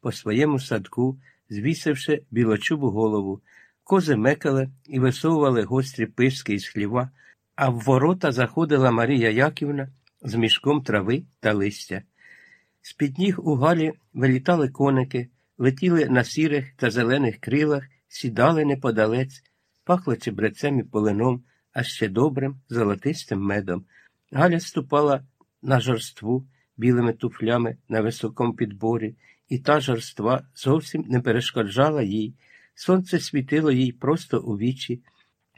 по своєму садку, звісивши білочубу голову. Кози мекали і висовували гострі пишки із хліва, а в ворота заходила Марія Яківна з мішком трави та листя. З-під ніг у галі вилітали коники, летіли на сірих та зелених крилах, сідали неподалець, пахло чебрецем і полином, а ще добрим золотистим медом. Галя ступала на жорству білими туфлями на високому підборі, і та жорства зовсім не перешкоджала їй. Сонце світило їй просто у вічі,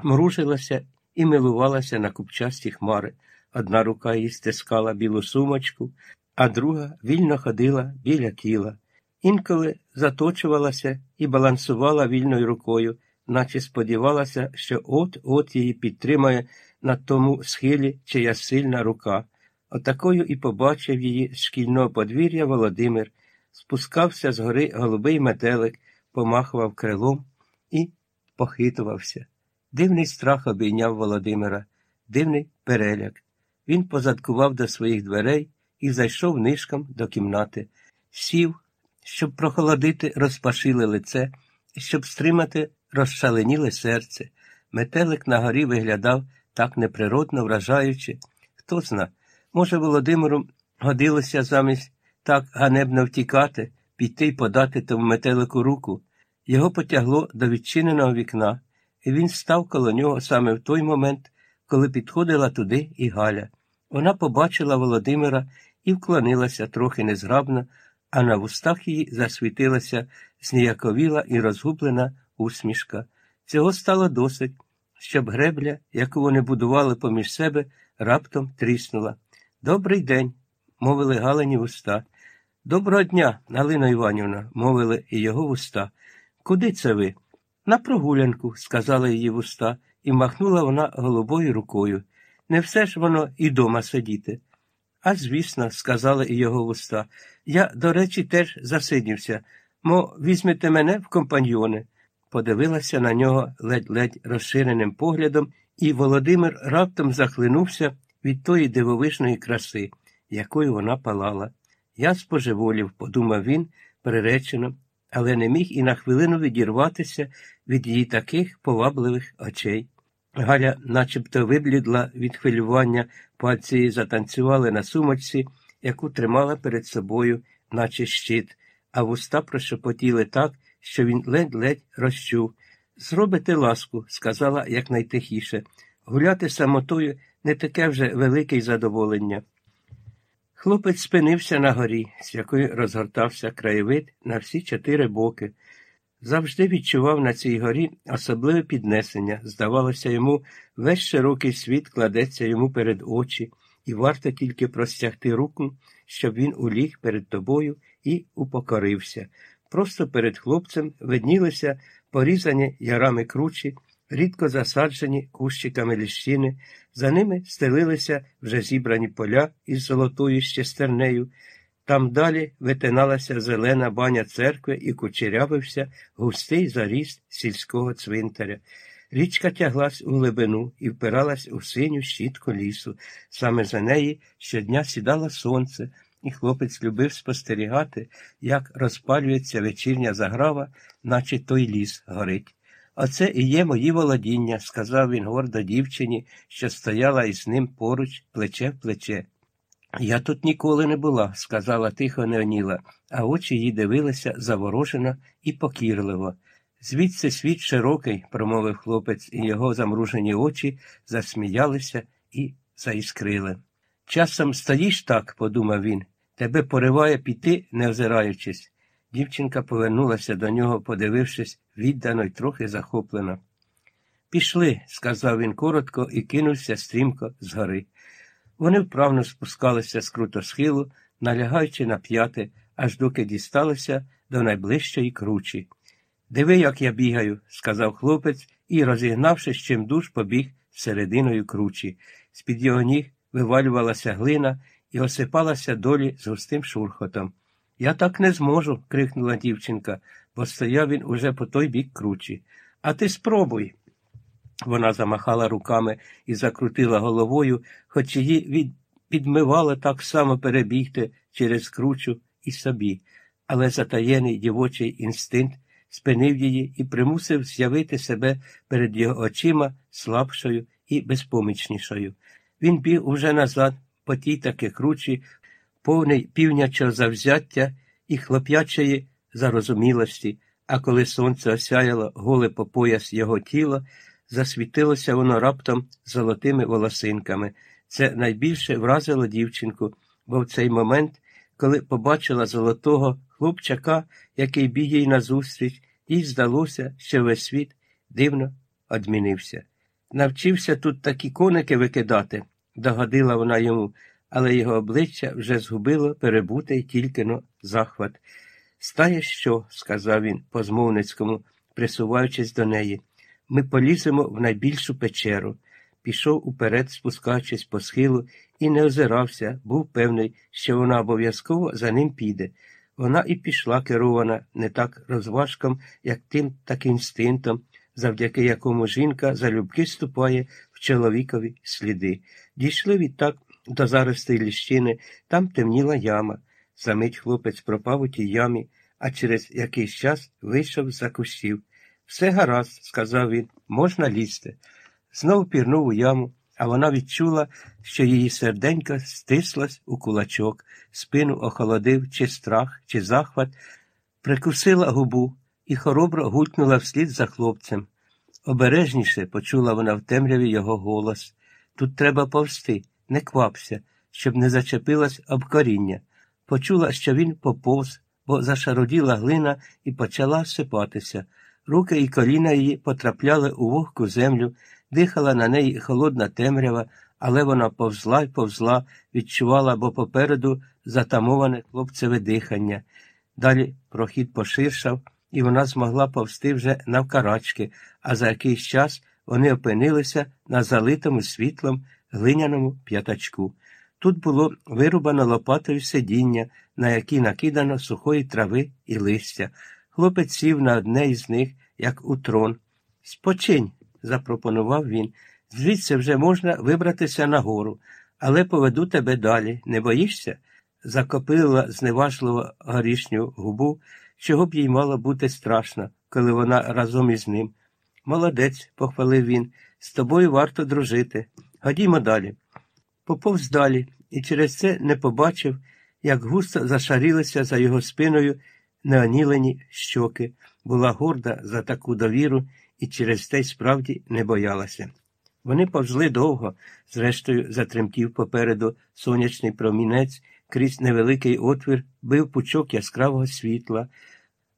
мружилося і милувалася на купчасті хмари. Одна рука їй стискала білу сумочку, а друга вільно ходила біля тіла. Інколи заточувалася і балансувала вільною рукою, наче сподівалася, що от-от її підтримає на тому схилі чия сильна рука. Отакою і побачив її з шкільного подвір'я Володимир, спускався з гори голубий метелик, помахував крилом і похитувався. Дивний страх обійняв Володимира, дивний переляк. Він позадкував до своїх дверей і зайшов нишком до кімнати, сів, щоб прохолодити розпашиле лице, щоб стримати розшаленіле серце. Метелик на горі виглядав так неприродно вражаючи. Хто зна, може, Володимиру годилося замість так ганебно втікати, піти й подати тому метелику руку. Його потягло до відчиненого вікна, і він став коло нього саме в той момент, коли підходила туди і Галя. Вона побачила Володимира і вклонилася трохи незграбно, а на вустах її засвітилася зніяковіла і розгублена усмішка. Цього стало досить, щоб гребля, яку вони будували поміж себе, раптом тріснула. Добрий день, мовили Галині вуста. Доброго дня, Галина Іванівна, мовили і його вуста. Куди це ви? На прогулянку, сказала її вуста, і махнула вона голубою рукою. Не все ж воно і дома сидіти. А звісно, сказала і його вуста. Я, до речі, теж засидівся. Мо, візьмете мене в компаньйони. Подивилася на нього ледь-ледь розширеним поглядом, і Володимир раптом захлинувся від тої дивовижної краси, якою вона палала. Я споживолів, подумав він приречено, але не міг і на хвилину відірватися від її таких повабливих очей. Галя начебто виблідла від хвилювання, пальці її затанцювали на сумочці, яку тримала перед собою, наче щит, а вуста прошепотіли так, що він ледь-ледь розчув. Зробите ласку, сказала якнайтихіше. Гуляти самотою не таке вже велике задоволення. Хлопець спинився на горі, з якої розгортався краєвид на всі чотири боки. Завжди відчував на цій горі особливе піднесення. Здавалося, йому весь широкий світ кладеться йому перед очі, і варто тільки простягти руку, щоб він уліг перед тобою і упокорився. Просто перед хлопцем виднілися порізані ярами кручі, рідко засаджені кущиками ліщини, за ними стелилися вже зібрані поля із золотою щестернею. Там далі витиналася зелена баня церкви і кучерявився густий заріст сільського цвинтаря. Річка тяглась у глибину і впиралась у синю щітку лісу. Саме за неї щодня сідало сонце, і хлопець любив спостерігати, як розпалюється вечірня заграва, наче той ліс горить. Оце і є мої володіння, сказав він гордо дівчині, що стояла із ним поруч, плече в плече. Я тут ніколи не була, сказала тихо Неоніла, а очі їй дивилися заворожено і покірливо. Звідси світ широкий, промовив хлопець, і його замружені очі засміялися і заіскрили. Часом стоїш так, подумав він, тебе пориває піти, не озираючись. Дівчинка повернулася до нього, подивившись віддано й трохи захоплено. Пішли, сказав він коротко і кинувся стрімко згори. Вони вправно спускалися з крутосхилу, налягаючи на п'яти, аж доки дісталися до найближчої кручі. Диви, як я бігаю, сказав хлопець і, розігнавшись чимдуж, побіг серединою кручі. З під його ніг вивалювалася глина і осипалася долі з густим шурхотом. Я так не зможу, крикнула дівчинка, бо стояв він уже по той бік кручі. А ти спробуй. Вона замахала руками і закрутила головою, хоч її від... підмивало так само перебігти через кручу і собі. але затаєний дівочий інстинкт спинив її і примусив з'явити себе перед його очима слабшою і безпомічнішою. Він біг уже назад, по тій таки кручі, повний півнячого завзяття і хлоп'ячої зарозумілості, а коли сонце осяяло голе по пояс його тіла, засвітилося воно раптом золотими волосинками. Це найбільше вразило дівчинку, бо в цей момент, коли побачила золотого хлопчака, який біг їй назустріч, їй здалося, що весь світ дивно одмінився. Навчився тут такі коники викидати, догодила вона йому, але його обличчя вже згубило перебутий тільки но захват. Стає що? сказав він по змовницькому, присуваючись до неї. Ми поліземо в найбільшу печеру. Пішов уперед, спускаючись по схилу, і не озирався, був певний, що вона обов'язково за ним піде. Вона і пішла керована не так розважком, як тим, так інстинктом, завдяки якому жінка залюбки ступає в чоловікові сліди. Дійшли відтак до заростей ліщини, там темніла яма. Замить хлопець пропав у тій ямі, а через якийсь час вийшов за кущів. Все гаразд, сказав він, можна лізти. Знов пірнув у яму, а вона відчула, що її серденька стислась у кулачок, спину охолодив, чи страх, чи захват, прикусила губу і хоробро гулькнула вслід за хлопцем. Обережніше почула вона в темряві його голос. Тут треба повсти, не квапся, щоб не зачепилась об коріння. Почула, що він поповз, бо зашароділа глина і почала сипатися. Руки і коліна її потрапляли у вогку землю, дихала на неї холодна темрява, але вона повзла й повзла, відчувала, бо попереду затамоване хлопцеве дихання. Далі прохід поширшав, і вона змогла повсти вже навкарачки, а за якийсь час вони опинилися на залитому світлом глиняному п'ятачку. Тут було вирубано лопатою сидіння, на якій накидано сухої трави і листя. Хлопець сів на одне із них, як у трон. Спочинь, запропонував він. Звідси вже можна вибратися нагору, але поведу тебе далі. Не боїшся? Закопила зневажливо горішню губу, чого б їй мало бути страшно, коли вона разом із ним. Молодець, похвалив він, з тобою варто дружити. Ходімо далі. Поповз далі і через це не побачив, як густо зашарілися за його спиною неонілені щоки, була горда за таку довіру і через те справді не боялася. Вони повзли довго, зрештою, затремтів попереду сонячний промінець, крізь невеликий отвір, бив пучок яскравого світла,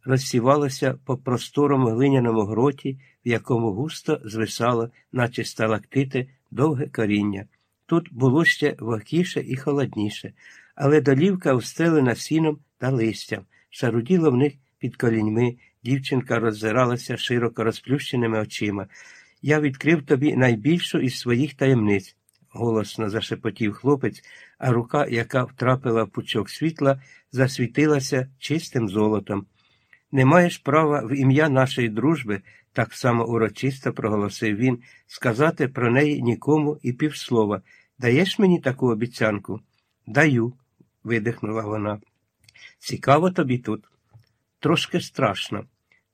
розсівалося по просторому глиняному гроті, в якому густо звисало, наче сталактити, довге коріння. Тут було ще вогкіше і холодніше, але долівка встелена сіном та листям, шаруділо в них під коліньми, дівчинка роззиралася широко розплющеними очима. Я відкрив тобі найбільшу із своїх таємниць, голосно зашепотів хлопець, а рука, яка втрапила в пучок світла, засвітилася чистим золотом. Не маєш права в ім'я нашої дружби, так само урочисто проголосив він, сказати про неї нікому і півслова. Даєш мені таку обіцянку? Даю, видихнула вона. Цікаво тобі тут. Трошки страшно.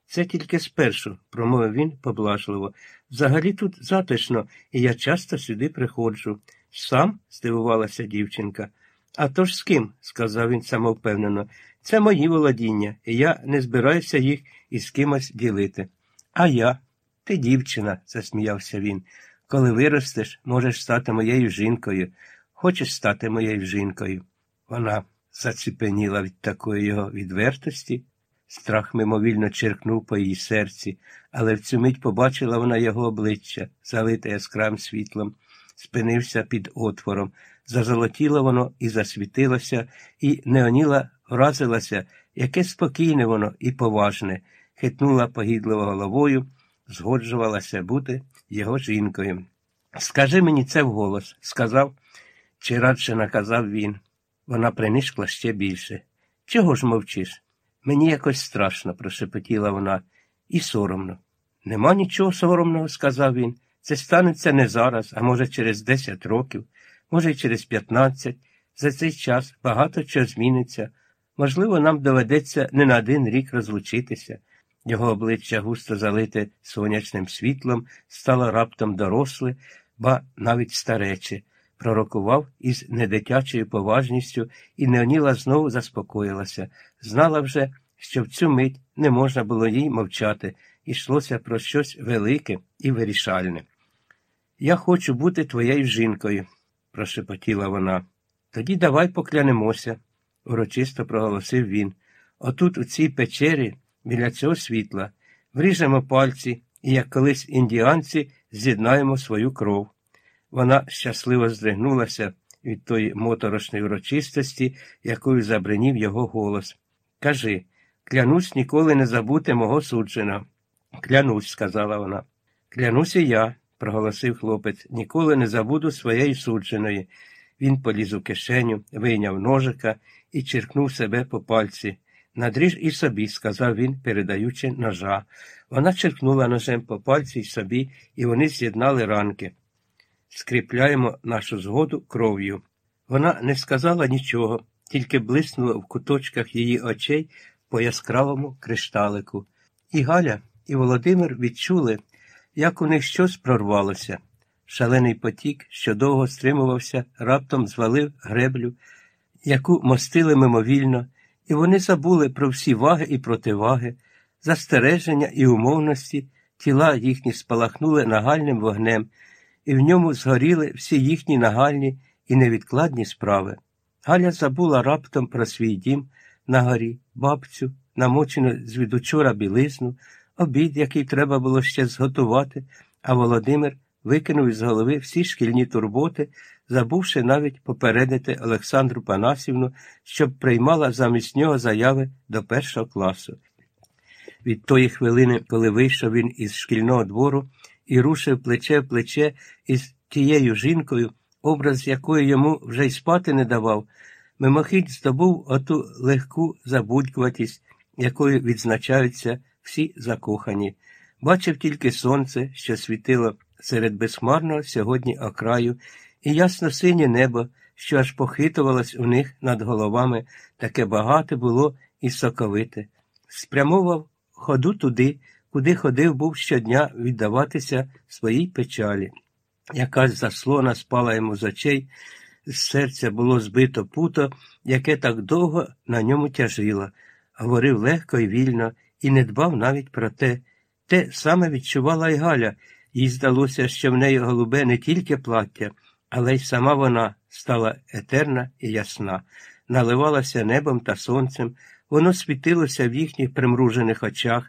Це тільки спершу, промовив він поблажливо. Взагалі тут затишно, і я часто сюди приходжу. Сам? здивувалася дівчинка. «А то ж з ким? сказав він самовпевнено. Це мої володіння, і я не збираюся їх із кимось ділити. А я, ти дівчина, засміявся він. Коли виростеш, можеш стати моєю жінкою. Хочеш стати моєю жінкою? Вона заціпеніла від такої його відвертості. Страх мимовільно черкнув по її серці, але в цю мить побачила вона його обличчя, залите яскравим світлом, спинився під отвором. Зазолотіло воно і засвітилося, і Неоніла вразилася, яке спокійне воно і поважне, хитнула погідливо головою, згоджувалася бути його жінкою. Скажи мені це вголос, сказав, чи радше наказав він. Вона принишкла ще більше. Чого ж мовчиш? Мені якось страшно, прошепотіла вона, і соромно. Нема нічого соромного, сказав він. Це станеться не зараз, а може, через десять років, може, й через п'ятнадцять. За цей час багато чого зміниться. Можливо, нам доведеться не на один рік розлучитися. Його обличчя густо залите сонячним світлом, стало раптом доросле, ба навіть старече, пророкував із недитячою поважністю, і Неоніла знову заспокоїлася. Знала вже, що в цю мить не можна було їй мовчати, йшлося про щось велике і вирішальне. Я хочу бути твоєю жінкою, прошепотіла вона. Тоді давай поклянемося, урочисто проголосив він. Отут, у цій печері, біля цього світла, вріжемо пальці і, як колись індіанці, з'єднаємо свою кров. Вона щасливо здригнулася від тої моторошної урочистості, якою забринів його голос. Кажи, клянусь ніколи не забути мого судженого. Клянусь, сказала вона. Клянусь і я, проголосив хлопець, ніколи не забуду своєї судженої. Він поліз у кишеню, вийняв ножика і черкнув себе по пальці. Надріж і собі, сказав він, передаючи ножа. Вона черкнула ножем по пальці й собі, і вони з'єднали ранки. Скріпляємо нашу згоду кров'ю. Вона не сказала нічого, тільки блиснула в куточках її очей по яскравому кришталику. І Галя, і Володимир відчули, як у них щось прорвалося. Шалений потік, що довго стримувався, раптом звалив греблю, яку мостили мимовільно, і вони забули про всі ваги і противаги, застереження і умовності, тіла їхні спалахнули нагальним вогнем, і в ньому згоріли всі їхні нагальні і невідкладні справи. Галя забула раптом про свій дім на горі, бабцю, намочену звідучора білизну, обід, який треба було ще зготувати, а Володимир викинув із голови всі шкільні турботи, забувши навіть попередити Олександру Панасівну, щоб приймала замість нього заяви до першого класу. Від тої хвилини, коли вийшов він із шкільного двору і рушив плече в плече із тією жінкою, образ якої йому вже й спати не давав, мимохідь здобув оту легку забудькуватість, якою відзначаються всі закохані. Бачив тільки сонце, що світило серед безхмарного сьогодні окраю, і ясно синє небо, що аж похитувалось у них над головами, таке багате було і соковите. Спрямовував ходу туди, куди ходив був щодня віддаватися своїй печалі. Якась заслона спала йому з очей, з серця було збито путо, яке так довго на ньому тяжило, говорив легко і вільно і не дбав навіть про те. Те саме відчувала й Галя, їй здалося, що в неї голубе не тільки плаття, але й сама вона стала етерна і ясна, наливалася небом та сонцем, воно світилося в їхніх примружених очах,